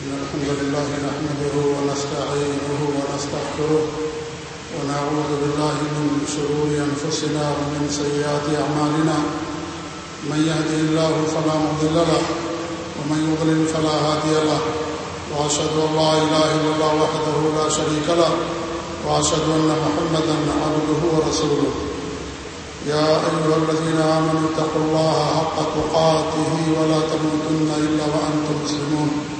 إن الحمد لله نحمده ونستعينه ونستغفره ونعوذ بالله من شرور أنفسنا ومن سيئات أعمالنا. من يهدي الله فلا مضل له ومن يضلل فلا هادي له. وأشهد أن لا إله إلا الله وحده لا شريك له. وأشهد أن محمدا عبده ورسوله. يا أيها الذين آمنوا اتقوا الله حق تقاته ولا تموتن إلا وأنتم مسلمون.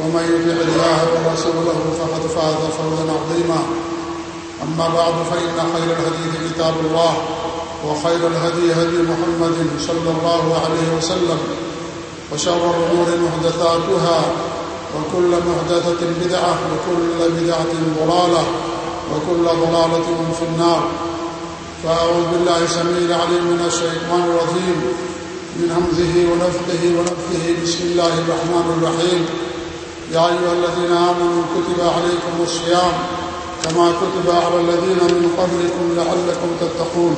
ومن يطع الله ورسوله فقد فاز فوزا عظيما. أما بعد، فإن خير الحديث كتاب الله وخير الهدي هدي محمد صلى الله عليه وسلم وشر الأمور محدثاتها وكل محدثة بدعة وكل بدعة ضلالة وكل ضلالة في النار. فأعوذ بالله سميع العليم من الشيطان الرجيم. من همزه ونفقه ونفقه بسم الله الرحمن الرحيم. يا أيها الذين آمنوا كتب عليكم الصيام كما كتب على الذين من قبلكم لعلكم تتقون.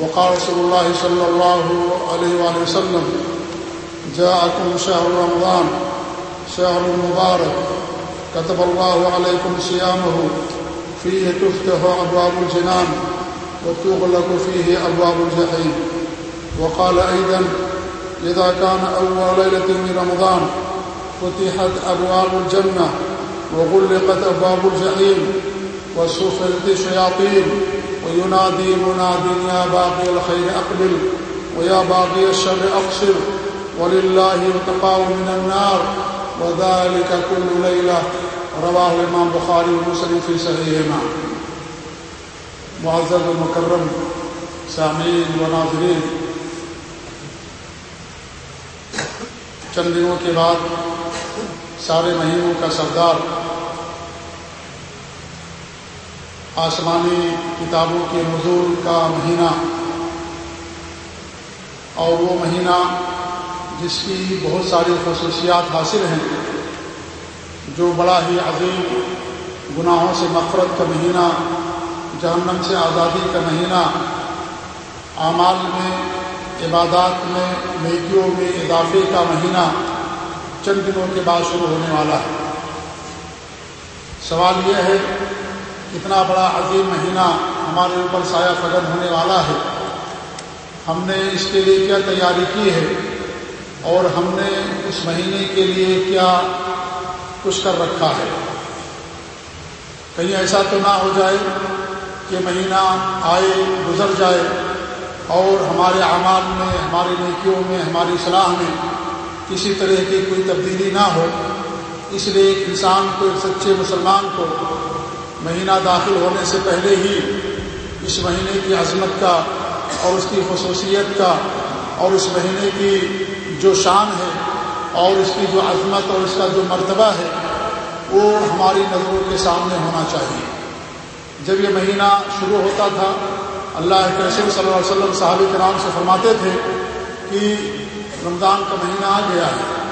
وقال رسول الله صلى الله عليه وآله وسلم جاءكم شهر رمضان، شهر مبارك، كتب الله عليكم صيامه، فيه تفتح أبواب الجنان وتغلق فيه أبواب الجحيم. وقال أيضا إذا كان أول ليلة من رمضان فتحت أبواب الجنة وغلقت أبواب الجحيم وسفلت الشياطين وينادي مناد يا باقي الخير أقبل ويا باقي الشر أقصر ولله يتقاو من النار وذلك كل ليلة رواه الإمام بخاري ومسلم في صحيحهما. معزز المكرم سامعین و ناظرین چند دنوں کے بعد سارے مہینوں کا سردار، آسمانی کتابوں کے نزول کا مہینہ، اور وہ مہینہ جس کی بہت ساری خصوصیات حاصل ہیں، جو بڑا ہی عظیم گناہوں سے مفرت کا مہینہ، جہنم سے آزادی کا مہینہ، اعمال میں، عبادات میں، نیکیوں میں اضافے کا مہینہ چند دنوں کے بعد شروع ہونے والا ہے۔ سوال یہ ہے، کتنا بڑا عظیم مہینہ ہمارے اوپر سایہ فگن ہونے والا ہے۔ ہم نے اس کے لیے کیا تیاری کی ہے؟ اور ہم نے اس مہینے کے لیے کیا کچھ کر رکھا ہے؟ کہیں ایسا تو نہ ہو جائے کہ مہینہ آئے، گزر جائے اور ہمارے اعمال میں، ہماری نیکیوں میں، ہماری اصلاح میں کسی طرح کی کوئی تبدیلی نہ ہو، اس لیے ایک انسان کو، ایک سچے مسلمان کو مہینہ داخل ہونے سے پہلے ہی اس مہینے کی عظمت کا اور اس کی خصوصیت کا اور اس مہینے کی جو شان ہے اور اس کی جو عظمت اور اس کا جو مرتبہ ہے، وہ ہماری نظروں کے سامنے ہونا چاہیے۔ جب یہ مہینہ شروع ہوتا تھا، اللہ کے رسول صلی اللہ علیہ وسلم صحاب کرام سے فرماتے تھے کہ رمضان کا مہینہ آ گیا ہے۔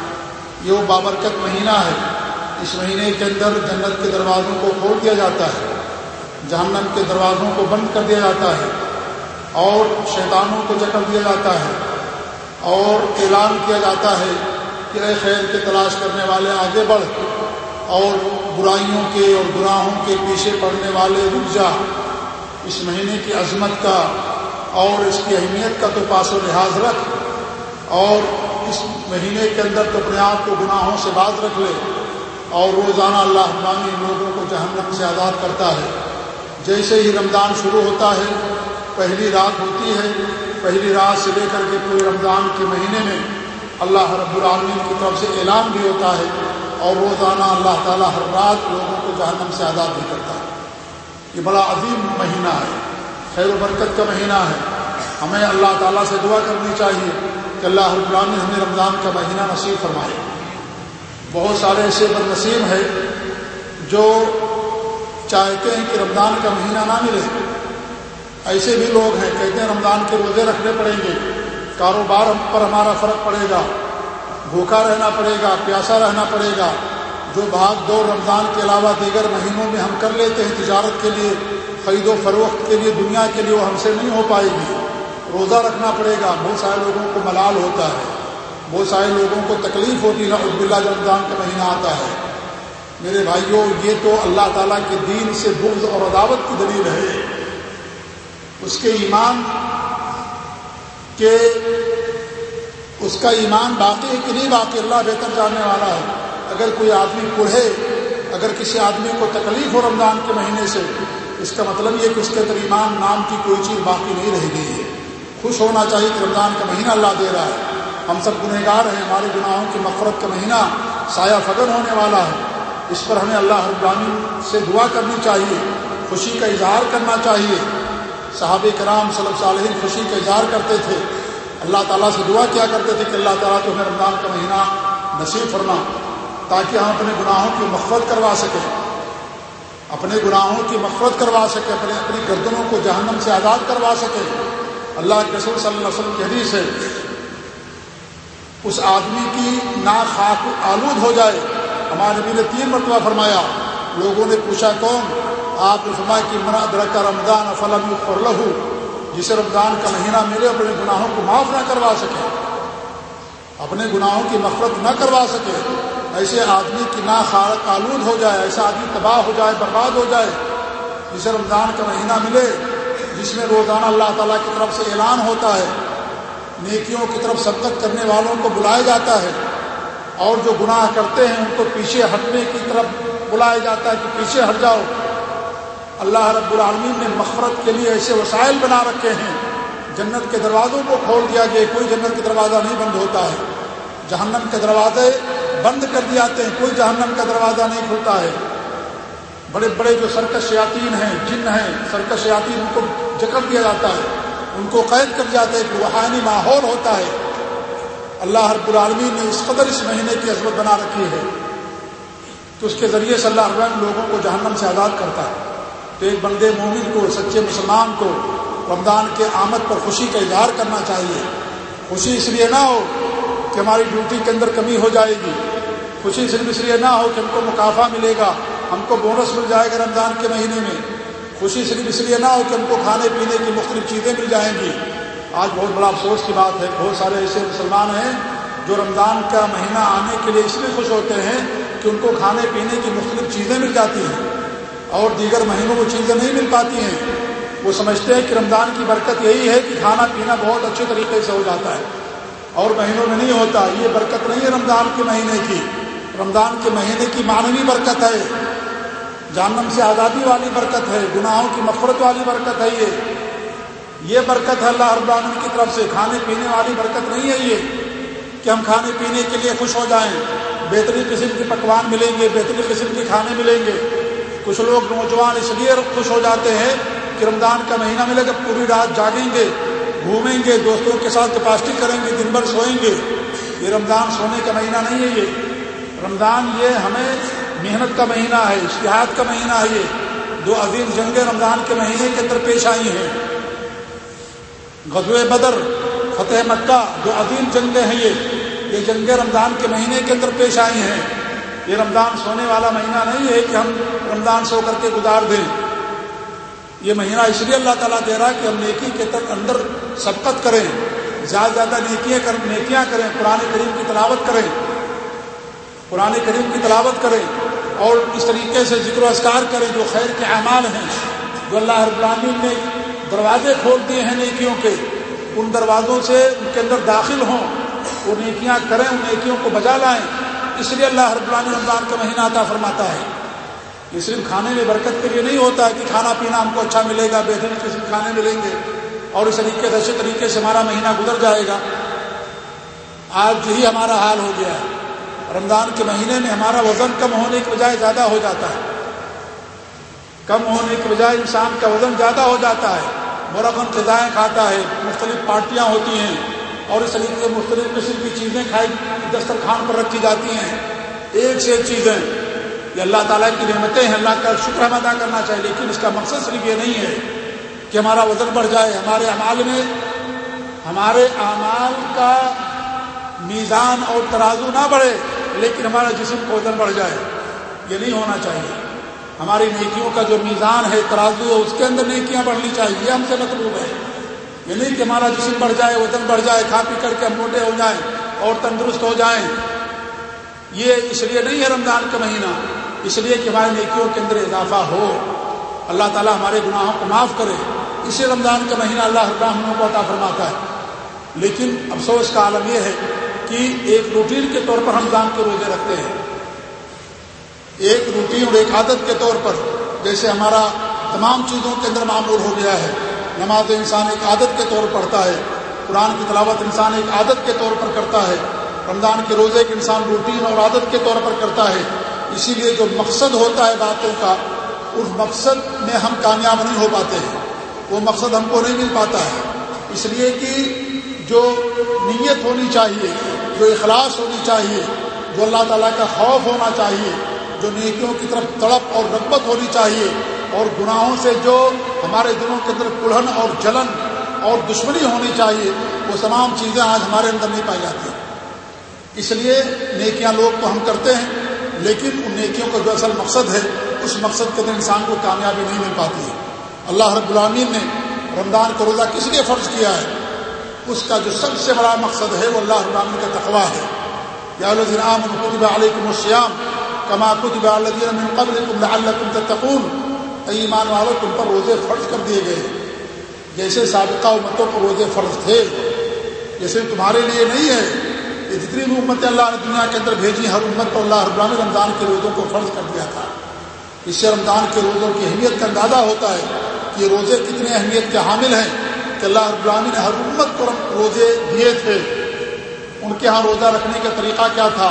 یہ وہ بابرکت مہینہ ہے۔ اس مہینے کے اندر جنت کے دروازوں کو کھول دیا جاتا ہے۔ جہنم کے دروازوں کو بند کر دیا جاتا ہے۔ اور شیطانوں کو جکڑ دیا جاتا ہے۔ اور اعلان کیا جاتا ہے کہ اے خیر کے تلاش کرنے والے آگے بڑھ۔ اور برائیوں کے اور گناہوں کے پیچھے پڑنے والے رک جا۔ اس مہینے کی عظمت کا اور اس کی اہمیت کا تو پاس و لحاظ رکھ۔ اور اس مہینے کے اندر تو اپنے آپ کو گناہوں سے باز رکھ لے اور روزانہ اللہ ابانی لوگوں کو جہنم سے آزاد کرتا ہے۔ جیسے ہی رمضان شروع ہوتا ہے، پہلی رات ہوتی ہے، پہلی رات سے لے کر کے پورے رمضان کے مہینے میں اللہ رب العالمین کی طرف سے اعلان بھی ہوتا ہے اور روزانہ اللہ تعالیٰ ہر رات لوگوں کو جہنم سے آزاد بھی کرتا ہے۔ یہ بڑا عظیم مہینہ ہے، خیر و برکت کا مہینہ ہے۔ ہمیں اللہ تعالیٰ سے دعا کرنی چاہیے۔ کہ اللہ رب العالمین ہمیں رمضان کا مہینہ نصیب فرمائے بہت سارے ایسے بد نصیب ہے جو چاہتے ہیں کہ رمضان کا مہینہ نہ ملے۔ ایسے بھی لوگ ہیں، کہتے ہیں رمضان کے روزے رکھنے پڑیں گے، کاروبار پر ہمارا فرق پڑے گا، بھوکا رہنا پڑے گا، پیاسا رہنا پڑے گا۔ جو بھاگ دو رمضان کے علاوہ دیگر مہینوں میں ہم کر لیتے ہیں تجارت کے لیے، خرید و فروخت کے لیے، دنیا کے لیے وہ ہم سے نہیں ہو پائے گی۔ روزہ رکھنا پڑے گا۔ بہت سارے لوگوں کو ملال ہوتا ہے۔ بہت سارے لوگوں کو تکلیف ہوتی ہے۔ عبد اللہ جب رمضان کا مہینہ آتا ہے۔ میرے بھائیوں یہ تو اللہ تعالیٰ کے دین سے بغض اور عداوت کی دلیل ہے۔ اس کے ایمان کے، اس کا ایمان باقی ہے کہ نہیں باقی؟ اللہ بہتر جاننے والا ہے۔ اگر کوئی آدمی پڑھے، اگر کسی آدمی کو تکلیف ہو رمضان کے مہینے سے، اس کا مطلب یہ کہ اس کے اندر ایمان نام کی کوئی چیز باقی نہیں رہ گئی ہے۔ خوش ہونا چاہیے کہ رمضان کا مہینہ اللہ دے رہا ہے۔ ہم سب گنہگار ہیں، ہمارے گناہوں کی مفرت کا مہینہ سایہ فگر ہونے والا ہے۔ اس پر ہمیں اللہ ابراہین سے دعا کرنی چاہیے، خوشی کا اظہار کرنا چاہیے۔ صحابہ کرام صلی اللہ علیہ خوشی کا اظہار کرتے تھے۔ اللہ تعالیٰ سے دعا کیا کرتے تھے کہ اللہ تعالیٰ تو ہمیں رمضان کا مہینہ نصیب فرما، تاکہ ہم اپنے گناہوں کی مفرت کروا سکیں۔ اپنے گناہوں کی مفرت کروا سکیں، اپنے اپنی گردنوں کو جہنم سے آزاد کروا سکیں۔ اللہ کے رسول صلی اللہ علیہ وسلم کی حدیث ہے، اس آدمی کی نا خاک آلود ہو جائے۔ ہمارے نبی نے تین مرتبہ فرمایا، لوگوں نے پوچھا کون آپ نے فرمایا کہ منا درکا رمضان، فلم لہو جسے رمضان کا مہینہ ملے، اپنے گناہوں کو معاف نہ کروا سکے۔ اپنے گناہوں کی مفرت نہ کروا سکے۔ ایسے آدمی کی نا خارق آلود ہو جائے، ایسا آدمی تباہ ہو جائے، برباد ہو جائے، جسے رمضان کا مہینہ ملے۔ جس میں روزانہ اللہ تعالیٰ کی طرف سے اعلان ہوتا ہے، نیکیوں کی طرف سبقت کرنے والوں کو بلایا جاتا ہے اور جو گناہ کرتے ہیں ان کو پیچھے ہٹنے کی طرف بلایا جاتا ہے کہ پیچھے ہٹ جاؤ۔ اللہ رب العالمین نے مفرت کے لیے ایسے وسائل بنا رکھے ہیں۔ جنت کے دروازوں کو کھول دیا گیا، کوئی جنت کا دروازہ نہیں بند ہوتا ہے۔ جہنم کے دروازے بند کر دیے جاتے ہیں، کوئی جہنم کا دروازہ نہیں کھلتا ہے۔ بڑے بڑے جو سرکش شیاطین ہیں، جن ہیں سرکش شیاطین ان کو جکڑ دیا جاتا ہے۔ ان کو قید کر جاتے ہیں کہ روحانی ماحول ہوتا ہے۔ اللہ رب العالمین نے اس قدر اس مہینے کی عظمت بنا رکھی ہے تو اس کے ذریعے سے اللہ علیہ لوگوں کو جہنم سے آزاد کرتا ہے۔ تو ایک بندے مومن کو، سچے مسلمان کو رمضان کے آمد پر خوشی کا اظہار کرنا چاہیے۔ خوشی اس لیے نہ ہو کہ ہماری ڈیوٹی کے اندر کمی ہو جائے گی۔ خوشی صرف اس لیے نہ ہو کہ ہم کو مقافہ ملے گا۔ ہم کو بونس مل جائے گا رمضان کے مہینے میں۔ خوشی صرف اس لیے نہ ہو کہ ہم کو کھانے پینے کی مختلف چیزیں مل جائیں گی۔ آج بہت بڑا افسوس کی بات ہے۔ بہت سارے ایسے مسلمان ہیں جو رمضان کا مہینہ آنے کے لیے اس لیے خوش ہوتے ہیں کہ ان کو کھانے پینے کی مختلف چیزیں مل جاتی ہیں۔ اور دیگر مہینوں کو چیزیں نہیں مل پاتی ہیں۔ وہ سمجھتے ہیں کہ رمضان کی برکت یہی ہے کہ کھانا پینا بہت اچھے طریقے سے ہو جاتا ہے۔ اور مہینوں میں نہیں ہوتا۔ یہ برکت نہیں ہے رمضان کے مہینے کی۔ رمضان کے مہینے کی معنوی برکت ہے۔ جہنم سے آزادی والی برکت ہے، گناہوں کی مفرت والی برکت ہے یہ۔ یہ برکت ہے اللہ ابراہین کی طرف سے کھانے پینے والی برکت نہیں ہے یہ کہ ہم کھانے پینے کے لیے خوش ہو جائیں۔ بہترین قسم کے پکوان ملیں گے بہترین قسم کے کھانے ملیں گے۔ کچھ لوگ نوجوان اس لیے خوش ہو جاتے ہیں کہ رمضان کا مہینہ ملے گا، پوری رات جاگیں گے، گھومیں گے، دوستوں کے ساتھ کپاسٹی کریں گے، دن بھر سوئیں گے۔ یہ رمضان سونے کا مہینہ نہیں ہے یہ۔ رمضان یہ ہمیں محنت کا مہینہ ہے اشتہاد کا مہینہ ہے یہ۔ دو عظیم جنگیں رمضان کے مہینے کے اندر پیش آئی ہیں۔ غزو بدر، فتح مکہ، دو عظیم جنگیں ہیں یہ۔ یہ جنگیں رمضان کے مہینے کے اندر پیش آئی ہیں۔ یہ رمضان سونے والا مہینہ نہیں ہے کہ ہم رمضان سو کر کے گزار دیں۔ یہ مہینہ اس لیے اللہ تعالیٰ دے رہا ہے کہ ہم نیکی کے تک اندر سبقت کریں۔ زیادہ زیادہ نیکیاں کر نیکیاں کریں، قرآن کریم کی تلاوت کریں۔ قرآن کریم کی تلاوت کریں۔ اور اس طریقے سے ذکر و اذکار کریں جو خیر کے اعمال ہیں، جو اللہ رب العالمین نے دروازے کھول دیے ہیں نیکیوں کے، ان دروازوں سے ان کے اندر داخل ہوں، وہ نیکیاں کریں، ان نیکیوں کو بجا لائیں۔ اس لیے اللہ رب العالمین رمضان کا مہینہ عطا فرماتا ہے۔ یہ صرف کھانے میں برکت کے لیے نہیں ہوتا ہے کہ کھانا پینا ہم کو اچھا ملے گا، بہترین قسم کھانے ملیں گے اور اس طریقے سے، اچھے طریقے سے ہمارا مہینہ گزر جائے گا۔ آج یہی ہمارا حال ہو گیا ہے۔ رمضان کے مہینے میں ہمارا وزن کم ہونے کی بجائے زیادہ ہو جاتا ہے۔ کم ہونے کی بجائے انسان کا وزن زیادہ ہو جاتا ہے۔ مرغن غذائیں کھاتا ہے۔ مختلف پارٹیاں ہوتی ہیں۔ اور اس طریقے سے مختلف قسم کی چیزیں کھائی، دسترخوان پر رکھی جاتی ہیں۔ ایک سے ایک چیزیں۔ یہ اللہ تعالیٰ کی نعمتیں ہیں۔ اللہ کا شکر ہم ادا کرنا چاہیے، لیکن اس کا مقصد صرف یہ نہیں ہے کہ ہمارا وزن بڑھ جائے۔ ہمارے اعمال میں، ہمارے اعمال کا میزان اور ترازو نہ بڑھے۔ لیکن ہمارا جسم کو وزن بڑھ جائے، یہ نہیں ہونا چاہیے۔ ہماری نیکیوں کا جو میزان ہے، ترازو ہے، اس کے اندر نیکیاں بڑھنی چاہیے، یہ ہم سے مطلوب ہے۔ یہ نہیں کہ ہمارا جسم بڑھ جائے، وزن بڑھ جائے، کھا پی کر کے ہم موٹے ہو جائیں اور تندرست ہو جائیں۔ یہ اس لیے نہیں ہے رمضان کا مہینہ، اس لیے کہ ہمارے نیکیوں کے اندر اضافہ ہو۔ اللہ تعالیٰ ہمارے گناہوں کو معاف کرے۔ اسی رمضان کا مہینہ اللہ الرحمٰ کو عطا فرماتا ہے۔ لیکن افسوس کا عالم یہ ہے کہ ایک روٹین کے طور پر رمضان کے روزے رکھتے ہیں۔ ایک روٹین اور ایک عادت کے طور پر جیسے ہمارا تمام چیزوں کے اندر معمول ہو گیا ہے۔ نماز انسان ایک عادت کے طور پر پڑھتا ہے۔ قرآن کی تلاوت انسان ایک عادت کے طور پر کرتا ہے۔ رمضان کے روزے کے انسان روٹین اور عادت کے طور پر کرتا ہے۔ اسی لیے جو مقصد ہوتا ہے باتوں کا، اس مقصد میں ہم کامیاب نہیں ہو پاتے ہیں۔ وہ مقصد ہم کو نہیں مل پاتا ہے۔ اس لیے کہ جو نیت ہونی چاہیے جو اخلاص ہونی چاہیے، جو اللہ تعالیٰ کا خوف ہونا چاہیے، جو نیکیوں کی طرف تڑپ اور رغبت ہونی چاہیے، اور گناہوں سے جو ہمارے دلوں کے اندر کڑھن اور جلن اور دشمنی ہونی چاہیے، وہ تمام چیزیں آج ہمارے اندر نہیں پائی جاتی۔ اس لیے نیکیاں لوگ تو ہم کرتے ہیں، لیکن ان نیکیوں کا جو اصل مقصد ہے، اس مقصد کے اندر انسان کو کامیابی نہیں مل پاتی۔ ہے اللہ رب العامین نے رمضان کا روزہ کس لیے فرض کیا ہے؟ اس کا جو سب سے بڑا مقصد ہے وہ اللہ العامین کا تقوا ہے۔ یا الحمد علیکم السلام کما کتب من قبلکم لعلکم تتقون۔ ایمان والوں تم پر روزے فرض کر دیے گئے جیسے سابقہ امتوں پر روزے فرض تھے، جیسے تمہارے لیے نہیں ہے۔ کہ جتنی بھی امتیں اللہ نے دنیا کے اندر بھیجی، ہر امت پر اللہ ربان رمضان کے روزوں کو فرض کر دیا تھا۔ اس سے رمضان کے روزوں کی اہمیت کا اندازہ ہوتا ہے کہ روزے کتنے اہمیت کے حامل ہیں۔ کہ اللہ رب نے ہر امت کو روزے دیے تھے۔ ان کے ہاں روزہ رکھنے کا طریقہ کیا تھا؟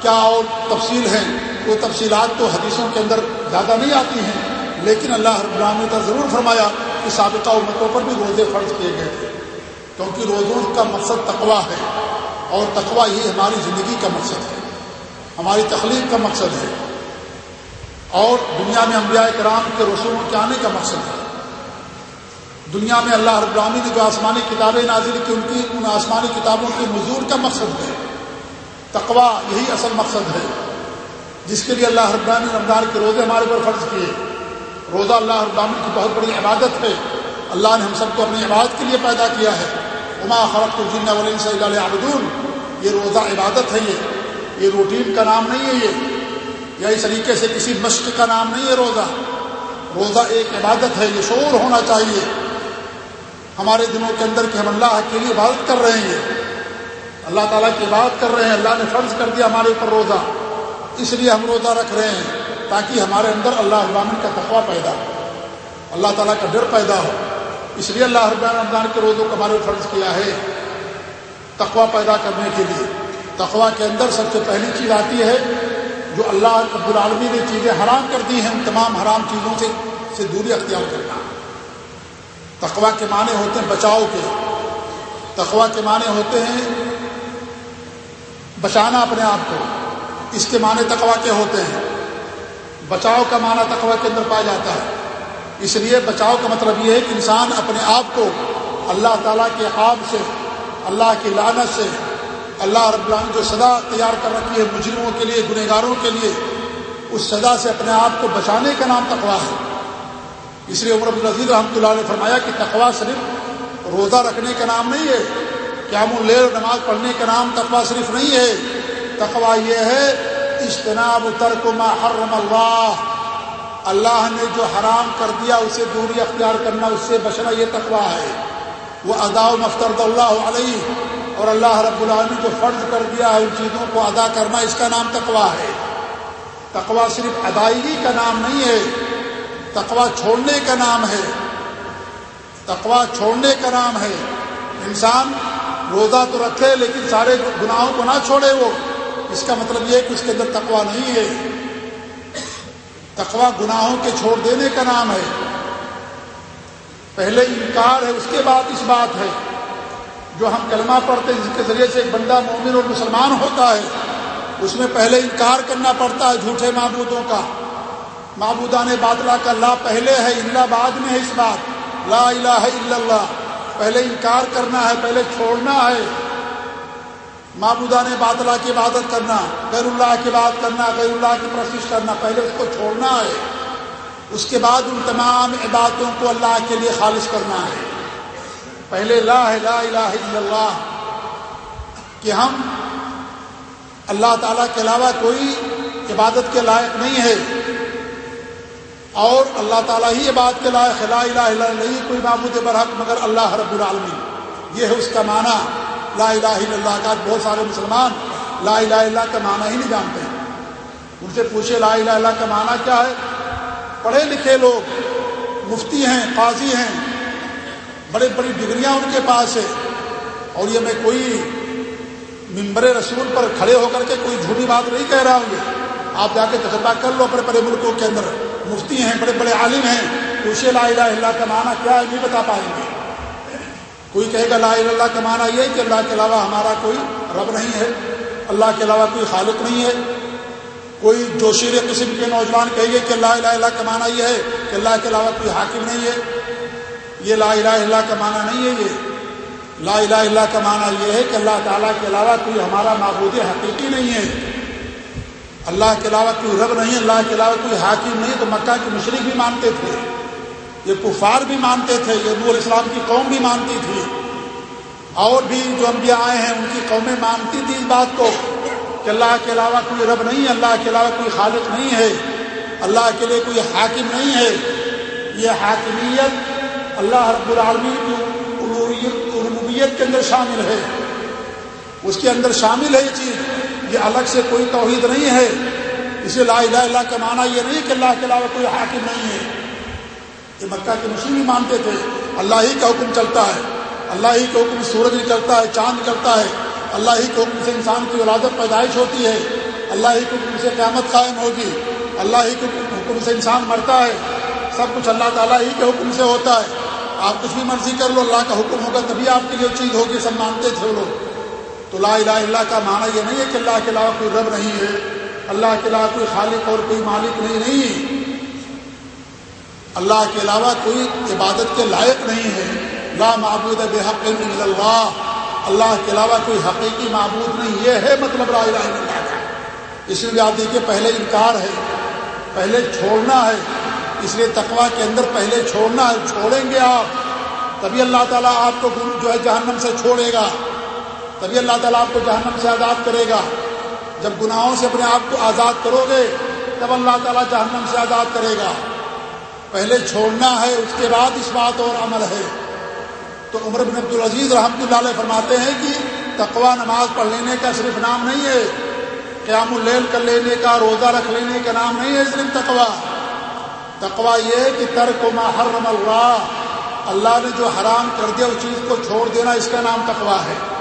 کیا اور تفصیل ہیں؟ وہ تفصیلات تو حدیثوں کے اندر زیادہ نہیں آتی ہیں، لیکن اللہ رب العالمین نے ضرور فرمایا کہ سابقہ امتوں پر بھی روزے فرض کیے گئے تھے۔ کیونکہ روزوں کا مقصد تقوا ہے، اور تقوا ہی ہماری زندگی کا مقصد ہے، ہماری تخلیق کا مقصد ہے، اور دنیا میں انبیاء کرام کے رسوموں کے آنے کا مقصد ہے۔ دنیا میں اللہ رب العالمین نے جو آسمانی کتابیں نازل کی، ان کی، ان آسمانی کتابوں کے مزور کا مقصد ہے۔ تقوا یہی اصل مقصد ہے۔ جس کے لیے اللہ رب العالمین رمضان کے روزے ہمارے پر فرض کیے۔ روزہ اللہ رب العالمین کی بہت بڑی عبادت ہے۔ اللہ نے ہم سب کو اپنی عبادت کے لیے پیدا کیا ہے۔ عما خرق الجن ولین صلی اللہ عبدون یہ روزہ عبادت ہے یہ۔ یہ روٹین کا نام نہیں ہے یہ۔ یا اس طریقے سے کسی مشق کا نام نہیں ہے روزہ۔ روزہ ایک عبادت ہے، یہ شعور ہونا چاہیے۔ ہمارے دنوں کے اندر کہ ہم اللہ کے لیے عبادت کر رہے ہیں۔ اللہ تعالیٰ کی عبادت کر رہے ہیں۔ اللہ نے فرض کر دیا ہمارے اوپر روزہ۔ اس لیے ہم روزہ رکھ رہے ہیں تاکہ ہمارے اندر اللہ ابامن کا تقوا پیدا ہو۔ اللہ تعالیٰ کا ڈر پیدا ہو۔ اس لیے اللہ رمضان کے روزوں کو ہمارے فرض کیا ہے۔ تقوا پیدا کرنے کے لیے۔ تقوا کے اندر سب سے پہلی چیز آتی ہے جو اللہ عبد العالمی نے چیزیں حرام کر دی ہیں، ان تمام حرام چیزوں سے سے دوری اختیار کرنا۔ تقوا کے معنی ہوتے ہیں بچاؤ کے۔ تقوا کے معنی ہوتے ہیں بچانا اپنے آپ کو۔ اس کے معنی تقوا کے ہوتے ہیں۔ بچاؤ کا معنی تقوا کے اندر پایا جاتا ہے۔ اس لیے بچاؤ کا مطلب یہ ہے کہ انسان اپنے آپ کو اللہ تعالیٰ کے خواب سے، اللہ کی لانت سے، اللہ رب العالمین جو سزا تیار کر رکھی ہے مجرموں کے لیے، گنہگاروں کے لیے، اس سزا سے اپنے آپ کو بچانے کا نام تقوا ہے۔ اس لیے عمر عبدالعزیز رحمۃ اللہ نے فرمایا کہ تقوا صرف روزہ رکھنے کا نام نہیں ہے، قیام الیر نماز پڑھنے کا نام تقوا صرف نہیں ہے۔ تقوا یہ ہے، اجتناب ترک ما حرم اللہ۔ اللہ نے جو حرام کر دیا، اسے دوری اختیار کرنا، اس سے بچنا یہ تقوا ہے۔ وہ ادا مفترد اللہ علیہ۔ اور اللہ رب العالمین جو فرض کر دیا ہے ان چیزوں کو ادا کرنا، اس کا نام تقوا ہے۔ تقوا صرف ادائیگی کا نام نہیں ہے۔ تقوا چھوڑنے کا نام ہے۔ تقوا چھوڑنے کا نام ہے۔ انسان روزہ تو رکھے لیکن سارے گناہوں کو نہ چھوڑے وہ۔ اس کا مطلب یہ کہ اس کے اندر تقوا نہیں ہے۔ تقوا گناہوں کے چھوڑ دینے کا نام ہے۔ پہلے انکار ہے، اس کے بعد اس بات ہے۔ جو ہم کلمہ پڑھتے ہیں، جس کے ذریعے سے ایک بندہ مومن اور مسلمان ہوتا ہے، اس میں پہلے انکار کرنا پڑتا ہے جھوٹے معبودوں کا۔ معبودان باطلا کا لا پہلے ہے اللہ بعد میں ہے اس بات۔ لا الہ الا اللہ۔ پہلے انکار کرنا ہے، پہلے چھوڑنا ہے۔ معبودان باطلا کی عبادت کرنا، غیر اللہ کی بات کرنا، غیر اللہ کی پرستش کرنا، پہلے اس کو چھوڑنا ہے۔ اس کے بعد ان تمام عبادتوں کو اللہ کے لیے خالص کرنا ہے۔ پہلے لا لا الہ الا اللہ۔ کہ ہم اللہ تعالیٰ کے علاوہ کوئی عبادت کے لائق نہیں ہے۔ اور اللہ تعالیٰ ہی بات کے لائق لا الہ الا نہیں کوئی معبود برحق مگر اللہ رب العالمین۔ یہ ہے اس کا معنی۔ لا الہ الا اللہ کا بہت سارے مسلمان لا الہ الا کا معنی ہی نہیں جانتے۔ ہیں ان سے پوچھے لا الہ الا کا معنی کیا ہے؟ پڑھے لکھے لوگ، مفتی ہیں، قاضی ہیں، بڑے بڑی ڈگریاں ان کے پاس ہے اور یہ میں کوئی ممبر رسول پر کھڑے ہو کر کے کوئی جھوٹی بات نہیں کہہ رہا ہوں یہ آپ جا کے تجربہ کر لو بڑے بڑے ملکوں کے اندر۔ مفتی ہیں، بڑے بڑے عالم ہیں، پوچھے لا الہ اللہ کا معنی کیا ہے، نہیں بتا پائیں گے۔ کوئی کہے گا لا الہ اللہ کا معنی یہ کہ اللہ کے علاوہ ہمارا کوئی رب نہیں ہے، اللہ کے علاوہ کوئی خالق نہیں ہے۔ کوئی جوشیر قسم کے نوجوان کہیں گے کہ لا الہ اللہ کا معنی یہ ہے کہ اللہ کے علاوہ کوئی حاکم نہیں ہے۔ یہ لا الہ اللہ کا معنی نہیں ہے یہ۔ لا الہ اللہ کا معنی یہ ہے کہ اللہ تعالیٰ کے علاوہ کوئی ہمارا معبود حقیقی نہیں ہے۔ اللہ کے علاوہ کوئی رب نہیں، اللہ کے علاوہ کوئی حاکم نہیں، تو مکہ کے مشرق بھی مانتے تھے، یہ کفار بھی مانتے تھے، یہ نور اسلام کی قوم بھی مانتی تھی۔ اور بھی جو انبیاء آئے ہیں، ان کی قومیں مانتی تھی اس بات کو کہ اللہ کے علاوہ کوئی رب نہیں ہے اللہ کے علاوہ کوئی خالق نہیں ہے، اللہ کے لیے کوئی حاکم نہیں ہے۔ یہ حاکمیت اللہ رب العالمین کی ربوبیت کے اندر شامل ہے۔ اس کے اندر شامل ہے یہ چیز۔ یہ الگ سے کوئی توحید نہیں ہے۔ اسے لا الہ اللہ کا معنی یہ نہیں کہ اللہ کے علاوہ کوئی حاکم نہیں ہے۔ یہ مکہ کے مسلم بھی مانتے تھے۔ اللہ ہی کا حکم چلتا ہے۔ اللہ ہی کے حکم سورج نکلتا ہے، چاند نکلتا ہے۔ اللہ ہی کے حکم سے انسان کی ولادت پیدائش ہوتی ہے۔ اللہ ہی کے حکم سے قیامت قائم ہوگی۔ اللہ ہی کے حکم سے انسان مرتا ہے۔ سب کچھ اللہ تعالیٰ ہی کے حکم سے ہوتا ہے۔ آپ کچھ بھی مرضی کر لو، اللہ کا حکم ہوگا، تبھی آپ کے لیے چیز ہوگی۔ سب مانتے تھے لوگ۔ تو لا الہ اللہ کا معنی یہ نہیں ہے کہ اللہ کے علاوہ کوئی رب نہیں ہے۔ اللہ کے علاوہ کوئی خالق اور کوئی مالک نہیں نہیں۔ اللہ کے علاوہ کوئی عبادت کے لائق نہیں ہے۔ لا معبود بحق من اللہ۔ اللہ کے علاوہ کوئی حقیقی معبود نہیں۔ یہ ہے مطلب لا الہ الا اللہ کا۔ اس لیے آپ دیکھیے پہلے انکار ہے، پہلے چھوڑنا ہے۔ اس لیے تقوا کے اندر پہلے چھوڑنا ہے، چھوڑیں گے آپ۔ تبھی اللہ تعالیٰ آپ کو جو ہے جہنم سے چھوڑے گا۔ تبھی اللہ تعالیٰ آپ کو جہنم سے آزاد کرے گا۔ جب گناہوں سے اپنے آپ کو آزاد کرو گے، تب اللہ تعالیٰ جہنم سے آزاد کرے گا۔ پہلے چھوڑنا ہے، اس کے بعد اس بات اور عمل ہے۔ تو عمر بن عبد العزیز رحمۃ اللہ علیہ فرماتے ہیں کہ تقوا نماز پڑھ لینے کا صرف نام نہیں ہے، قیام اللیل کر لینے کا، روزہ رکھ لینے کا نام نہیں ہے، صرف تقوا تقوا یہ ہے کہ ترک و محرم اللہ اللہ نے جو حرام کر دیا، اس چیز کو چھوڑ دینا، اس کا نام تقوا ہے۔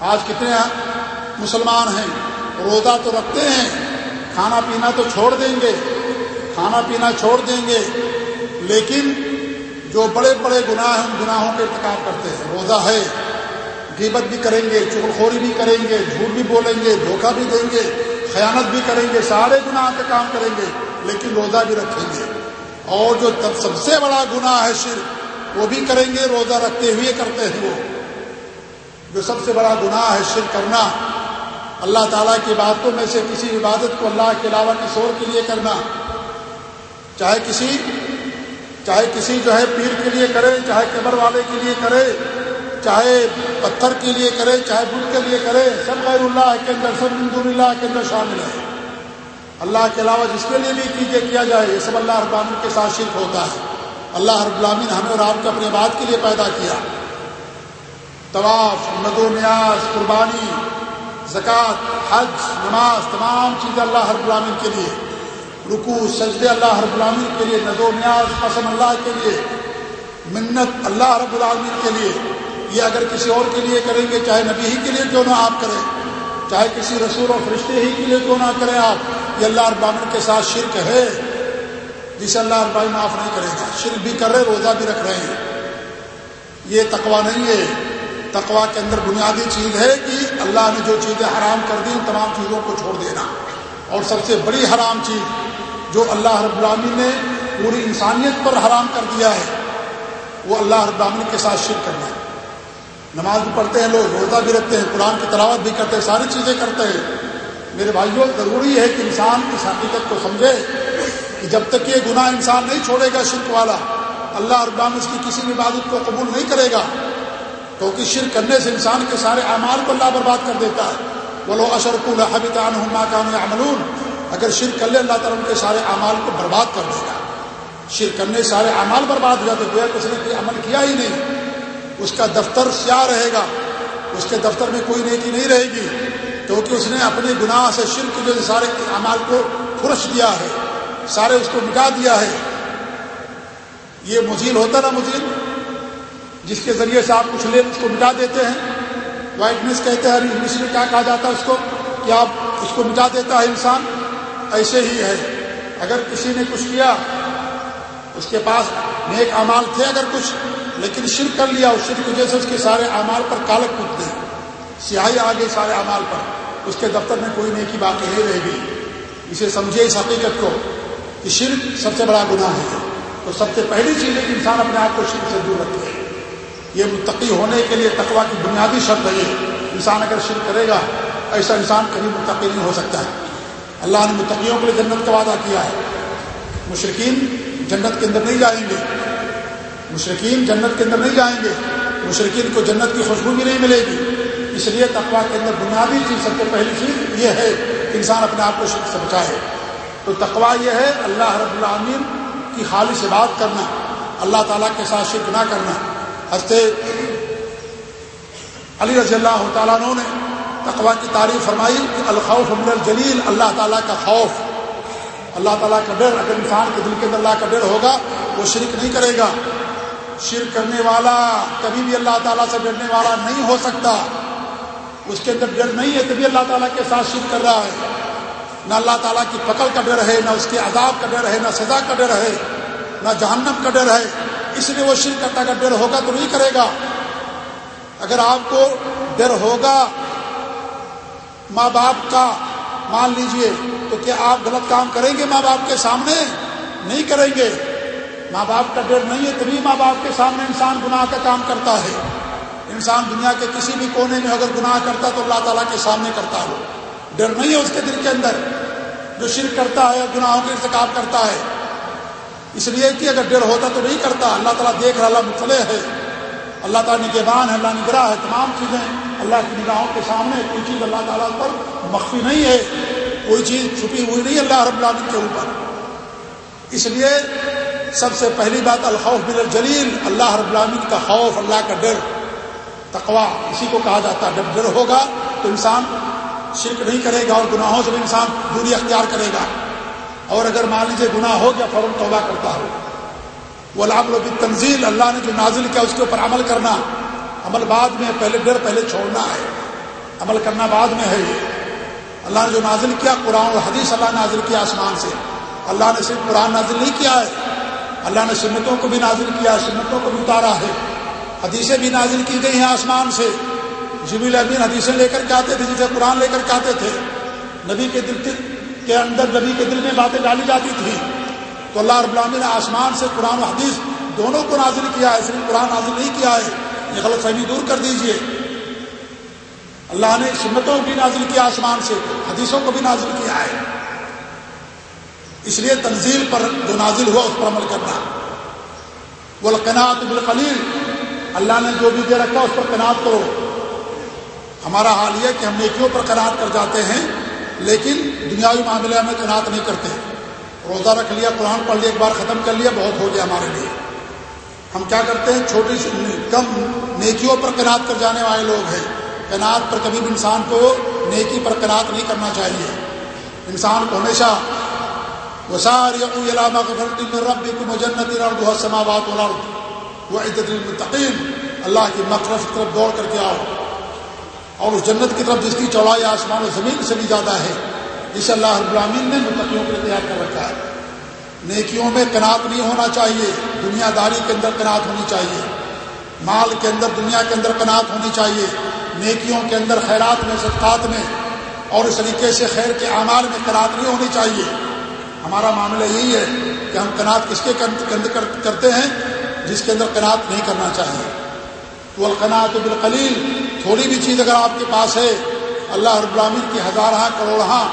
آج کتنے مسلمان ہیں؟ روزہ تو رکھتے ہیں، کھانا پینا تو چھوڑ دیں گے، کھانا پینا چھوڑ دیں گے، لیکن جو بڑے بڑے گناہ ہیں ان گناہوں کے ارتکاب کرتے ہیں، روزہ ہے، غیبت بھی کریں گے، چغلخوری بھی کریں گے، جھوٹ بھی بولیں گے، دھوکہ بھی دیں گے، خیانت بھی کریں گے، سارے گناہ کے کام کریں گے، لیکن روزہ بھی رکھیں گے۔ اور جو سب سے بڑا گناہ ہے شرک، وہ بھی کریں گے، روزہ رکھتے ہوئے کرتے ہیں وہ۔ جو سب سے بڑا گناہ ہے شرک کرنا، اللہ تعالیٰ کی باتوں میں سے کسی عبادت کو اللہ کے علاوہ کسی اور کے لیے کرنا۔ چاہے کسی چاہے کسی جو ہے پیر کے لیے کرے، چاہے قبر والے کے لیے کرے، چاہے پتھر کے لیے کرے، چاہے بدھ کے لیے کرے، سب غیر اللہ کے اندر، سب ہندو اللہ کے اندر شامل ہے اللہ کے علاوہ جس کے لیے بھی کیجیے، کیا جائے، یہ سب اللہ رب کے ساتھ شرک ہوتا ہے۔ اللہ رب العالمین ہمیں اور آپ کو اپنے بات کے لیے پیدا کیا۔ طواف ندو نیاز، قربانی، زکوٰۃ، حج، نماز، تمام چیزیں اللہ رب العالمین کے لیے۔ رکو سجدے اللہ رب العالمین کے لیے ندو نیاز، قسم اللہ کے لیے، منت اللہ رب العالمین کے لیے۔ یہ اگر کسی اور کے لیے کریں گے، چاہے نبی ہی کے لیے کیوں نہ آپ کریں، چاہے کسی رسول اور فرشتے ہی کے لیے کیوں نہ کریں آپ، یہ اللہ رب العالمین کے ساتھ شرک ہے، جسے اللہ رب العالمین معاف نہیں کرے گا۔ شرک بھی کر رہے روزہ بھی رکھ رہے ہیں۔ یہ تقوا نہیں ہے۔ تقوا کے اندر بنیادی چیز ہے کہ اللہ نے جو چیزیں حرام کر دی ان تمام چیزوں کو چھوڑ دینا۔ اور سب سے بڑی حرام چیز جو اللہ رب العالمین نے پوری انسانیت پر حرام کر دیا ہے، وہ اللہ رب العالمین کے ساتھ شرک کرنا ہے۔ نماز بھی پڑھتے ہیں لوگ، روزہ بھی رکھتے ہیں، قرآن کی تلاوت بھی کرتے ہیں، ساری چیزیں کرتے ہیں۔ میرے بھائیوں، ضروری ہے کہ انسان اس حقیقت کو سمجھے کہ جب تک یہ گناہ انسان نہیں چھوڑے گا، شرک والا، اللہ اربان اس کی کسی بھی عبادت کو قبول نہیں کرے گا۔ کیونکہ شرک کرنے سے انسان کے سارے اعمال کو اللہ برباد کر دیتا ہے۔ بولو اشرک الحبت عنہما کام عملون اگر شرک کر لے، اللہ تعالیٰ ان کے سارے اعمال کو برباد کر دے گا شرک کرنے سارے اعمال برباد ہو جاتے گویا کسی نے کوئی عمل کیا ہی نہیں۔ اس کا دفتر سیاہ رہے گا۔ اس کے دفتر میں کوئی نیکی نہیں رہے گی۔ کیونکہ اس نے اپنے گناہ سے شرک جو سارے اعمال کو پھرش دیا ہے۔ سارے اس کو مٹا دیا ہے۔ یہ مزیل ہوتا نا مزیل؟ جس کے ذریعے سے آپ کچھ لے اس کو مٹا دیتے ہیں۔ وائٹنس کہتے ہیں انگلش میں کیا کہا جاتا ہے اس کو؟ کہ آپ اس کو مٹا دیتا ہے انسان، ایسے ہی ہے۔ اگر کسی نے کچھ کیا، اس کے پاس نیک اعمال تھے اگر کچھ، لیکن شرک کر لیا، اس شرک کی وجہ سے اس کے سارے اعمال پر کالک پوٹتے ہیں سیاہی آ گئی سارے اعمال پر۔ اس کے دفتر میں کوئی نیکی باقی نہیں رہ گئی اسے سمجھے اس حقیقت کو کہ شرک سب سے بڑا گناہ ہے۔ تو سب سے پہلی چیز ہے کہ انسان اپنے آپ کو شرک سے دور رکھے۔ یہ متقی ہونے کے لیے تقوا کی بنیادی شرط ہے یہ۔ انسان اگر شرک کرے گا، ایسا انسان کبھی متقی نہیں ہو سکتا ہے۔ اللہ نے متقیوں کے لیے جنت کا وعدہ کیا ہے۔ مشرقین جنت کے اندر نہیں جائیں گے۔ مشرقین جنت کے اندر نہیں جائیں گے۔ مشرقین کو جنت کی خوشبو بھی نہیں ملے گی۔ اس لیے تقوا کے اندر بنیادی چیز سب سے پہلی چیز یہ ہے کہ انسان اپنے آپ کو شرک سے بچائے۔ تو تقوا یہ ہے اللہ رب العامین کی خالص بات کرنا، اللہ تعالیٰ کے ساتھ شرک نہ کرنا۔ ہنستے علی رضی اللہ تعالیٰ نے تقوا کی تعریف فرمائی کہ الخوف من الجلیل، اللہ تعالیٰ کا خوف۔ اللہ تعالیٰ کا ڈر، اگر انسان کے دل کے اندر اللہ کا ڈر ہوگا، وہ شرک نہیں کرے گا۔ شرک کرنے والا کبھی بھی اللہ تعالیٰ سے ڈرنے والا نہیں ہو سکتا۔ اس کے اندر ڈر نہیں ہے، تبھی اللہ تعالیٰ کے ساتھ شرک کر رہا ہے۔ نہ اللہ تعالیٰ کی پکڑ کا ڈر ہے، نہ اس کے عذاب کا ڈر ہے، نہ سزا کا ڈر ہے، نہ جہنم کا ڈر ہے۔ اس لیے وہ شرک کرتا اگر ڈر ہوگا تو نہیں کرے گا۔ اگر آپ کو ڈر ہوگا ماں باپ کا، مان لیجیے، تو کیا آپ غلط کام کریں گے ماں باپ کے سامنے؟ نہیں کریں گے۔ ماں باپ کا ڈر نہیں ہے، تبھی ماں باپ کے سامنے انسان گناہ کا کام کرتا ہے۔ انسان دنیا کے کسی بھی کونے میں اگر گناہ کرتا تو اللہ تعالیٰ کے سامنے کرتا ہو ڈر نہیں ہے اس کے دل کے اندر۔ جو شرک کرتا ہے، گناہوں کے انتخاب کرتا ہے۔ اس لیے کہ اگر ڈر ہوتا تو نہیں کرتا۔ اللہ تعالیٰ دیکھ رہا، اللہ مطلع ہے۔ اللہ تعالیٰ نگہبان ہے، اللہ نگراہ ہے، تمام چیزیں اللہ کی نگاہوں کے سامنے کوئی چیز اللہ تعالیٰ پر مخفی نہیں ہے۔ کوئی چیز چھپی ہوئی نہیں اللہ رب العالمین کے اوپر۔ اس لیے سب سے پہلی بات، الخوف بل الجلیل، اللہ رب العالمین کا خوف، اللہ کا ڈر تقوا اسی کو کہا جاتا ہے۔ جب ڈر ہوگا تو انسان شرک نہیں کرے گا اور گناہوں سے بھی انسان دوری اختیار کرے گا۔ اور اگر مان لیجیے گناہ ہو گیا فوراً توبہ کرتا ہو وہ اللہ البی تنزیل اللہ نے جو نازل کیا اس کے اوپر عمل کرنا، عمل بعد میں پہلے ڈر پہلے چھوڑنا ہے۔ عمل کرنا بعد میں ہے۔ اللہ نے جو نازل کیا قرآن اور حدیث، اللہ نازل کیا آسمان سے۔ اللہ نے صرف قرآن نازل نہیں کیا ہے، اللہ نے سنتوں کو بھی نازل کیا، سنتوں کو بھی اتارا ہے۔ حدیثیں بھی نازل کی گئی ہیں آسمان سے۔ جبیل امین حدیثیں لے کر کے آتے تھے، جسے قرآن لے کر کے آتے تھے۔ نبی کے دل کے اندر نبی کے دل میں باتیں ڈالی جاتی تھی تو اللہ رب العالمین نے آسمان سے قرآن و حدیث دونوں کو نازل کیا ہے، صرف قرآن نازل نہیں کیا ہے۔ یہ غلط فہمی دور کر دیجیے۔ اللہ نے سنتوں کو بھی نازل کیا آسمان سے، حدیثوں کو بھی نازل کیا ہے۔ اس لیے تنزیل پر جو نازل ہوا، اس پر عمل کرنا۔ وہ قناط اللہ نے جو بھی دے رکھا، اس پر قناعت کرو ہمارا حال یہ کہ ہم نیکیوں پر قناعت کر جاتے ہیں۔ لیکن دنیاوی معاملے میں قناعت نہیں کرتے۔ روزہ رکھ لیا، قرآن پڑھ لیا، ایک بار ختم کر لیا، بہت ہو گیا ہمارے لیے۔ ہم کیا کرتے ہیں؟ چھوٹی سی کم نیکیوں پر قناعت کر جانے والے لوگ ہیں۔ قناعت پر کبھی بھی انسان کو نیکی پر قناعت نہیں کرنا چاہیے۔ انسان کو ہمیشہ وسار علامہ رب کو مجنت سماوات وہ عزت المتقین اللہ کی مقرف کی طرف دوڑ کر کے آؤ۔ اور اس جنت کی طرف جس کی چوڑائی آسمان و زمین سے بھی زیادہ ہے جسے اللہ رب العامین نے متقیوں کے لیے تیار کر رکھا ہے۔ نیکیوں میں کنات نہیں ہونا چاہیے دنیا داری کے اندر کنات ہونی چاہیے۔ مال کے اندر، دنیا کے اندر قناعت ہونی چاہیے۔ نیکیوں کے اندر خیرات میں، صدقات میں، اور اس طریقے سے خیر کے اعمال میں قناعت نہیں ہونی چاہیے۔ ہمارا معاملہ یہی ہے کہ ہم کنات کس کے کرتے ہیں؟ جس کے اندر کنات نہیں کرنا چاہیے۔ تو القناط بالقلیل تھوڑی بھی چیز اگر آپ کے پاس ہے، اللہ رب العالمین کی ہزارہ ہاں، کروڑہ ہاں،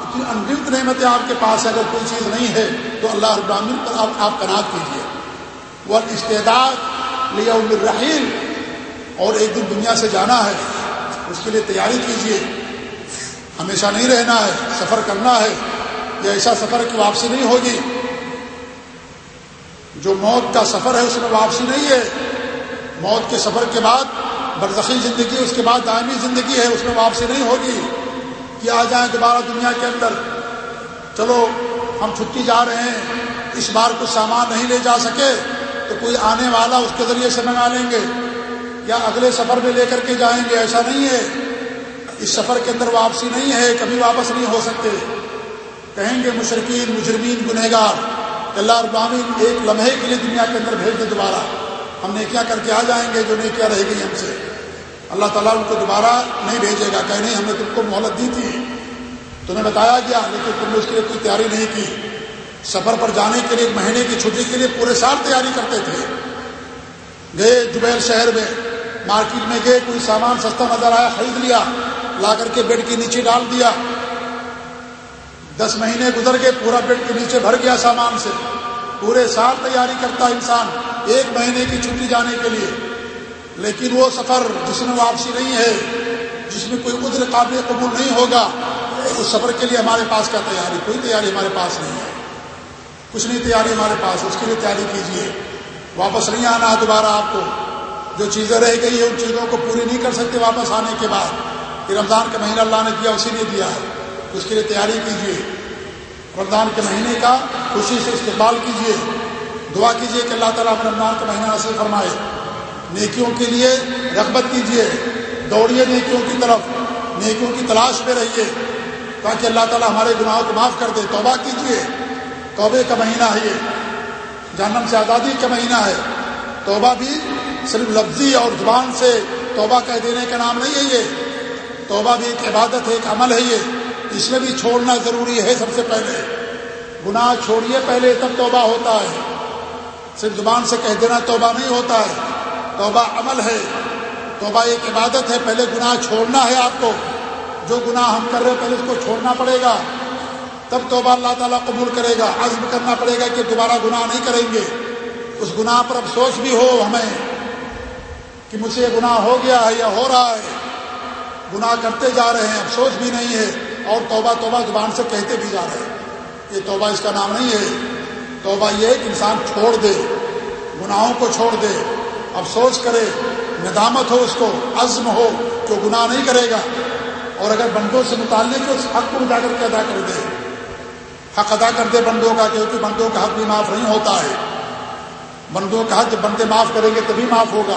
اتنی انگنت نعمتیں آپ کے پاس ہے اگر کوئی چیز نہیں ہے، تو اللہ رب العالمین پر آپ آپ کنات کیجیے وہ استعداد لیا الرحیل اور ایک دن دنیا سے جانا ہے، اس کے لیے تیاری کیجیے ہمیشہ نہیں رہنا ہے، سفر کرنا ہے یہ ایسا سفر کی واپسی نہیں ہوگی۔ جو موت کا سفر ہے، اس میں واپسی نہیں ہے۔ موت کے سفر کے بعد برزخی زندگی، اس کے بعد دائمی زندگی ہے، اس میں واپسی نہیں ہوگی۔ کہ آ جائیں دوبارہ دنیا کے اندر۔ چلو، ہم چھٹی جا رہے ہیں، اس بار کچھ سامان نہیں لے جا سکے، تو کوئی آنے والا اس کے ذریعے سے منگا لیں گے۔ یا اگلے سفر میں لے کر کے جائیں گے، ایسا نہیں ہے۔ اس سفر کے اندر واپسی نہیں ہے، کبھی واپس نہیں ہو سکتے۔ کہیں گے مشرقین مجرمین، گنہگار اللہ ابامین ایک لمحے کے لیے دنیا کے اندر بھیج دیں دوبارہ۔ ہم نیکیاں کر کے آ جائیں گے، جو نیکیاں رہ گئی ہم سے۔ اللہ تعالیٰ ان کو دوبارہ نہیں بھیجے گا کہ نہیں ہم نے تم کو مہلت دی تھی۔ تمہیں بتایا گیا، لیکن تم نے اس کے لیے کوئی تیاری نہیں کی۔ سفر پر جانے کے لیے ایک مہینے کی چھٹی کے لیے پورے سال تیاری کرتے تھے۔ گئے جبیل شہر میں، مارکیٹ میں گئے، کوئی سامان سستا نظر آیا، خرید لیا، لا کر کے بیڈ کے نیچے ڈال دیا۔ دس مہینے گزر گئے، پورا بیڈ کے نیچے بھر گیا سامان سے۔ پورے سال تیاری کرتا انسان، ایک مہینے کی چھٹی جانے کے لیے۔ لیکن وہ سفر جس میں واپسی نہیں ہے، جس میں کوئی عذر قابل قبول نہیں ہوگا، اس سفر کے لیے ہمارے پاس کیا تیاری؟ کوئی تیاری ہمارے پاس نہیں ہے۔ کچھ نہیں، تیاری ہمارے پاس اس کے لیے تیاری کیجیے واپس نہیں آنا دوبارہ آپ کو۔ جو چیزیں رہ گئی ہیں، ان چیزوں کو پوری نہیں کر سکتے واپس آنے کے بعد۔ یہ رمضان کا مہینہ اللہ نے دیا اسی نے دیا ہے۔ اس کے لیے تیاری کیجیے رمضان کے مہینے کا خوشی سے استقبال کیجیے دعا کیجیے کہ اللہ تعالیٰ رمضان کا مہینہ نصیب فرمائے۔ نیکیوں کے لیے رغبت کیجیے، دوڑیے نیکیوں کی طرف، نیکیوں کی تلاش میں رہیے، تاکہ اللہ تعالیٰ ہمارے گناہوں کو معاف کر دے۔ توبہ کیجیے، توبے کا مہینہ ہے یہ۔ جہنم سے آزادی کا مہینہ ہے۔ توبہ بھی صرف لفظی اور زبان سے توبہ کہہ دینے کا نام نہیں ہے یہ۔ توبہ بھی ایک عبادت ہے، ایک عمل ہے یہ۔ اس میں بھی چھوڑنا ضروری ہے سب سے پہلے۔ گناہ چھوڑیے پہلے تب توبہ ہوتا ہے۔ صرف زبان سے کہہ دینا توبہ نہیں ہوتا ہے۔ توبہ عمل ہے۔ توبہ ایک عبادت ہے، پہلے گناہ چھوڑنا ہے آپ کو۔ جو گناہ ہم کر رہے ہیں، پہلے اس کو چھوڑنا پڑے گا۔ تب توبہ اللہ تعالیٰ قبول کرے گا۔ عزم کرنا پڑے گا کہ دوبارہ گناہ نہیں کریں گے۔ اس گناہ پر افسوس بھی ہو ہمیں کہ مجھ سے یہ گناہ ہو گیا ہے یا ہو رہا ہے۔ گناہ کرتے جا رہے ہیں، افسوس بھی نہیں ہے۔ اور توبہ توبہ زبان سے کہتے بھی جا رہے ہیں۔ یہ توبہ اس کا نام نہیں ہے۔ توبہ یہ ہے کہ انسان چھوڑ دے، گناہوں کو چھوڑ دے۔ افسوس کرے، ندامت ہو اس کو، عزم ہو کہ وہ گناہ نہیں کرے گا۔ اور اگر بندوں سے متعلق اس حق کو جا کر کے ادا کر دے، حق ادا کر دے بندوں کا کیونکہ بندوں کا حق بھی معاف نہیں ہوتا ہے۔ بندوں کا حق جب بندے معاف کریں گے تبھی معاف ہوگا،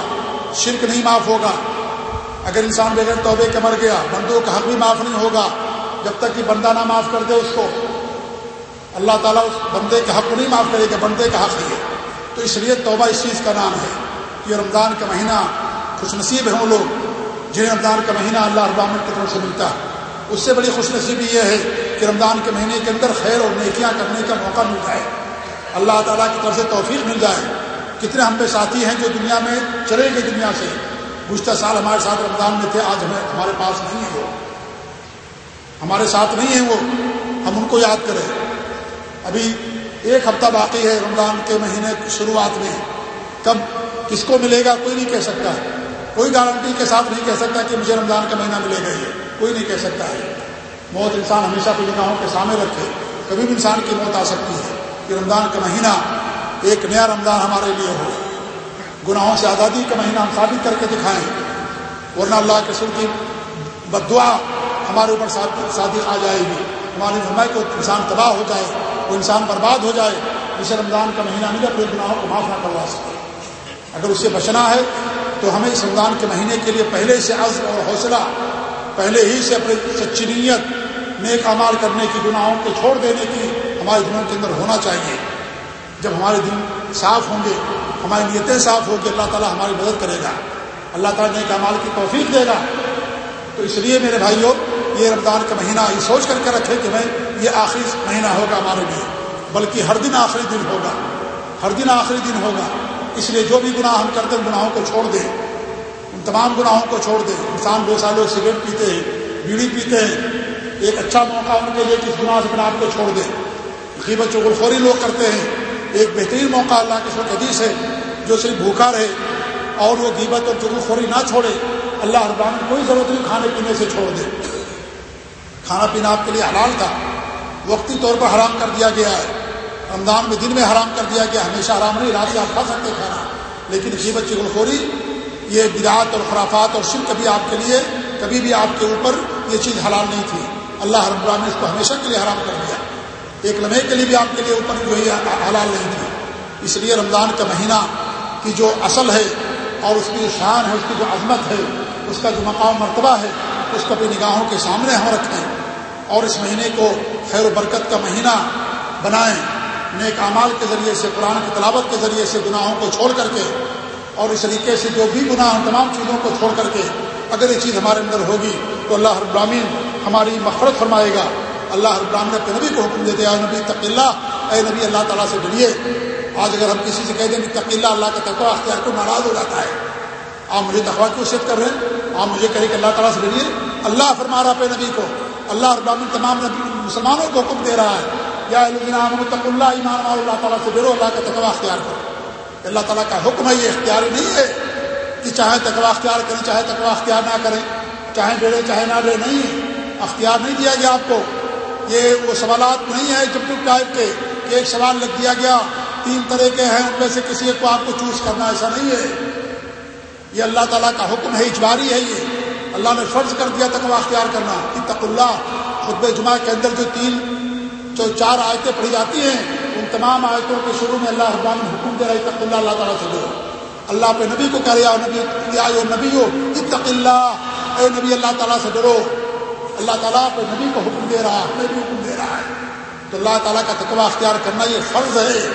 شرک نہیں معاف ہوگا۔ اگر انسان بغیر توبے کے مر گیا، بندوں کا حق بھی معاف نہیں ہوگا۔ جب تک کہ بندہ نہ معاف کر دے اس کو، اللہ تعالیٰ اس بندے کے حق کو نہیں معاف کرے گا، بندے کا حق ہے۔ تو اس لیے توبہ اس چیز کا نام ہے۔ کہ رمضان کا مہینہ خوش نصیب ہے وہ لوگ۔ جنہیں رمضان کا مہینہ اللہ ابامن کی طرف سے ملتا ہے۔ اس سے بڑی خوش نصیبی یہ ہے کہ رمضان کے مہینے کے اندر خیر اور نیکیاں کرنے کا موقع مل جائے۔ اللہ تعالیٰ کی طرف سے توفیق مل جائے۔ کتنے ہم پہ ساتھی ہیں جو دنیا میں چلے گئے دنیا سے۔ گزشتہ سال ہمارے ساتھ رمضان میں تھے، آج ہمیں ہمارے پاس نہیں ہے وہ۔ ہمارے ساتھ نہیں ہیں وہ۔ ہم ان کو یاد کریں۔ ابھی ایک ہفتہ باقی ہے رمضان کے مہینے کی شروعات میں۔ کب؟ کس کو ملے گا کوئی نہیں کہہ سکتا۔ کوئی گارنٹی کے ساتھ نہیں کہہ سکتا کہ مجھے رمضان کا مہینہ ملے گا یہ کوئی نہیں کہہ سکتا۔ ہے موت انسان ہمیشہ اپنی نگاہوں کے سامنے رکھے۔ کبھی بھی انسان کی موت آ سکتی ہے کہ رمضان کا مہینہ ایک نیا رمضان ہمارے لیے ہو۔ گناہوں سے آزادی کا مہینہ ہم ثابت کر کے دکھائیں۔ ورنہ اللہ کے سر کی بدعا ہمارے اوپر صادق آ جائے گی۔ ہماری ہمیں کو انسان تباہ ہو جائے، وہ انسان برباد ہو جائے۔ اسے رمضان کا مہینہ نہیں اپنے گناہوں کو معاف نہ کروا سکے۔ اگر اس سے بچنا ہے تو ہمیں اس رمضان کے مہینے کے لیے پہلے سے عزم اور حوصلہ، پہلے ہی سے اپنی سچی نیت، نیک امال کرنے کی گناہوں کو چھوڑ دینے کی ہمارے دنوں کے اندر ہونا چاہیے۔ جب ہمارے دن صاف ہوں گے، ہماری نیتیں صاف ہو کہ اللہ تعالیٰ ہماری مدد کرے گا۔ اللہ تعالیٰ نے کمال کی توفیق دے گا۔ تو اس لیے میرے بھائیوں، یہ رمضان کا مہینہ یہ سوچ کر کے رکھے کہ بھائی یہ آخری مہینہ ہوگا ہمارے لیے، بلکہ ہر دن آخری دن ہوگا۔ ہر دن آخری دن ہوگا۔ اس لیے جو بھی گناہ ہم کرتے ہیں گناہوں کو چھوڑ دیں۔ ان تمام گناہوں کو چھوڑ دیں۔ انسان بے سالوں سگریٹ پیتے ہیں، بیڑی پیتے ہیں۔ ایک اچھا موقع ان کے لیے کس گناہ سے گناہ کو چھوڑ دیں۔ قیمت چغل لوگ کرتے ہیں۔ ایک بہترین موقع اللہ کے سو حدیث ہے، جو صرف بھوکا رہے اور وہ غیبت اور چغل خوری نہ چھوڑے۔ اللہ اربان کوئی ضرورت نہیں، کھانے پینے سے چھوڑ دے۔ کھانا پینا آپ کے لیے حلال تھا۔ وقتی طور پر حرام کر دیا گیا ہے۔ رمضان میں دن میں حرام کر دیا گیا، ہمیشہ حرام نہیں، رات آپ کھا سکتے کھانا۔ لیکن غیبت چغل خوری یہ بدعات اور خرافات اور شرک کبھی آپ کے لیے، کبھی بھی آپ کے اوپر یہ چیز حلال نہیں تھی۔ اللہ رب العالمین نے اس کو ہمیشہ کے لیے حرام کر دیا۔ ایک لمحے کے لیے بھی آپ کے لیے اوپر جو ہے حلال نہیں تھی۔ اس لیے رمضان کا مہینہ کی جو اصل ہے اور اس کی جو شان ہے، اس کی جو عظمت ہے، اس کا جو مقام مرتبہ ہے، اس کو اپنی نگاہوں کے سامنے ہم رکھیں اور اس مہینے کو خیر و برکت کا مہینہ بنائیں۔ نیک اعمال کے ذریعے سے، قرآن کی تلاوت کے ذریعے سے گناہوں کو چھوڑ کر کے اور اس طریقے سے جو بھی گناہ تمام چیزوں کو چھوڑ کر کے اگر یہ چیز ہمارے اندر ہوگی تو اللہ رب العالمین ہماری مفرت فرمائے گا۔ اللہ رب العالمین اپنے نبی کو حکم دیتے اے نبی تق اللہ، اے نبی اللہ تعالیٰ سے ڈریے۔ آج اگر ہم کسی سے کہہ دیں کہ تق اللہ اللہ کا تقوا اختیار کو ناراض ہو جاتا ہے۔ آپ مجھے تقوا کی وصیت کر رہے ہیں، آپ مجھے کہیں کہ اللہ تعالیٰ سے ڈریے۔ اللہ فرما رہا اپنے نبی کو۔ اللہ رب العالمین تمام نبی مسلمانوں کو حکم دے رہا ہے۔ یا تق اللہ، ایمان اللہ تعالیٰ سے ڈرو، اللہ کا تقوا اختیار کرو۔ اللہ تعالیٰ کا حکم ہے، یہ اختیاری نہیں ہے کہ چاہے تقوا اختیار کریں، چاہے تقوا اختیار نہ کریں، چاہے ڈرے، چاہے نہ ڈرے، نہیں ہے۔ اختیار نہیں دیا گیا آپ کو۔ یہ وہ سوالات نہیں ہے جب ٹائپ کے کہ ایک سوال لگ دیا گیا، تین طرح کے ہیں، ان میں سے کسی ایک کو آپ کو چوز کرنا ایسا نہیں ہے۔ یہ اللہ تعالیٰ کا حکم ہے، اجباری ہے یہ۔ اللہ نے فرض کر دیا تقوا اختیار کرنا کہ تق اللہ۔ خطب جمعہ کے اندر جو تین جو چار آیتیں پڑھی جاتی ہیں۔ ان تمام آیتوں کے شروع میں اللہ ربان حکم دے رہا تق اللہ اللہ تعالیٰ سے دو۔ اللہ پہ نبی کو کہہ رہا نبی نبی ہو اتق اللہ۔ اے نبی، اللہ تعالیٰ سے ڈرو۔ اللہ تعالیٰ پہ نبی کو حکم دے رہا ہے ہمیں بھی حکم دے رہا ہے۔ تو اللہ تعالیٰ کا تقوی اختیار کرنا یہ فرض ہے۔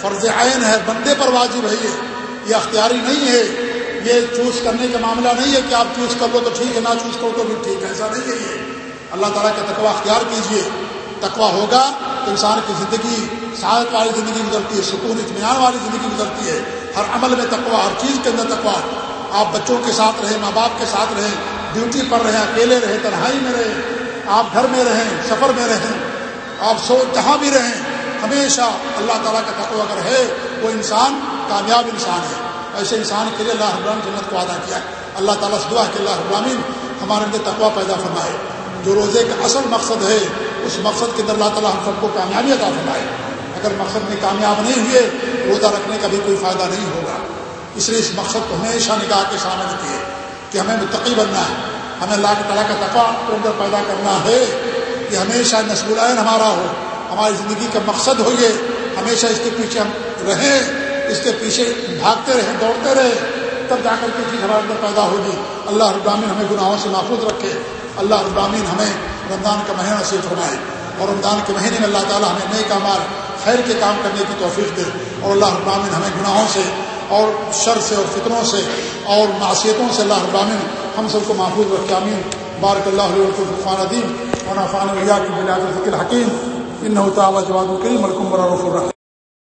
فرض عین ہے، بندے پر واجب ہے یہ۔ یہ اختیاری نہیں ہے۔ یہ چوز کرنے کا معاملہ نہیں ہے کہ آپ چوز کر لو تو ٹھیک ہے، نہ چوز کرو تو بھی ٹھیک ہے، ایسا نہیں ہے یہ۔ اللہ تعالیٰ کا تقوی اختیار کیجیے تقوی ہوگا تو انسان کی زندگی سعادت والی زندگی گزرتی ہے، سکون، اطمینان والی زندگی گزرتی ہے۔ ہر عمل میں تقوی، ہر چیز کے اندر تقوی۔ آپ بچوں کے ساتھ رہیں، ماں باپ کے ساتھ رہیں، ڈیوٹی پر رہیں، اکیلے رہیں، تنہائی میں رہیں، آپ گھر میں رہیں، سفر میں رہیں، آپ سو جہاں بھی رہیں، ہمیشہ اللہ تعالیٰ کا تقوی اگر ہے، وہ انسان، کامیاب انسان ہے۔ ایسے انسان کے لیے اللہ ابراہین جنت کو ادا کیا ہے۔ اللہ تعالیٰ سے دعا کہ اللہ ابراہین ہمارے اندر تقوا پیدا فرمائے۔ جو روزے کا اصل مقصد ہے اس مقصد کے اندر اللہ تعالیٰ ہم سب کو کامیابی عطا فرمائے۔ اگر مقصد میں کامیاب نہیں ہوئے، روزہ رکھنے کا بھی کوئی فائدہ نہیں ہوگا۔ اس لیے اس مقصد کو ہمیشہ نگاہ کے سامنے رکھیے کہ ہمیں متقی بننا ہے۔ ہمیں اللہ کے تعالیٰ کا تقوا کے اندر پیدا کرنا ہے کہ ہمیشہ نسل العین ہمارا ہو، ہماری زندگی کا مقصد ہو یہ ہمیشہ اس کے پیچھے ہم رہیں، اس کے پیچھے بھاگتے رہیں، دوڑتے رہے تب جا کر کے چیز ہمارے اندر پیدا ہوگی۔ اللہ ابامین ہمیں گناہوں سے محفوظ رکھے۔ اللہ ابامین ہمیں رمضان کا مہینہ سے فرمائے اور رمضان کے مہینے میں اللہ تعالیٰ ہمیں نئے کامال خیر کے کام کرنے کی توفیق دے اور اللہ ابامین ہمیں گناہوں سے اور شر سے اور فطروں سے اور معاشیتوں سے اللہ ابامین ہم سب کو محفوظ رکھے امین بارک اللہ علیہ عدیم اور فان کی بلاد ذکر حکیم ان تعالیٰ جواد الکریم ملکم برف الرحم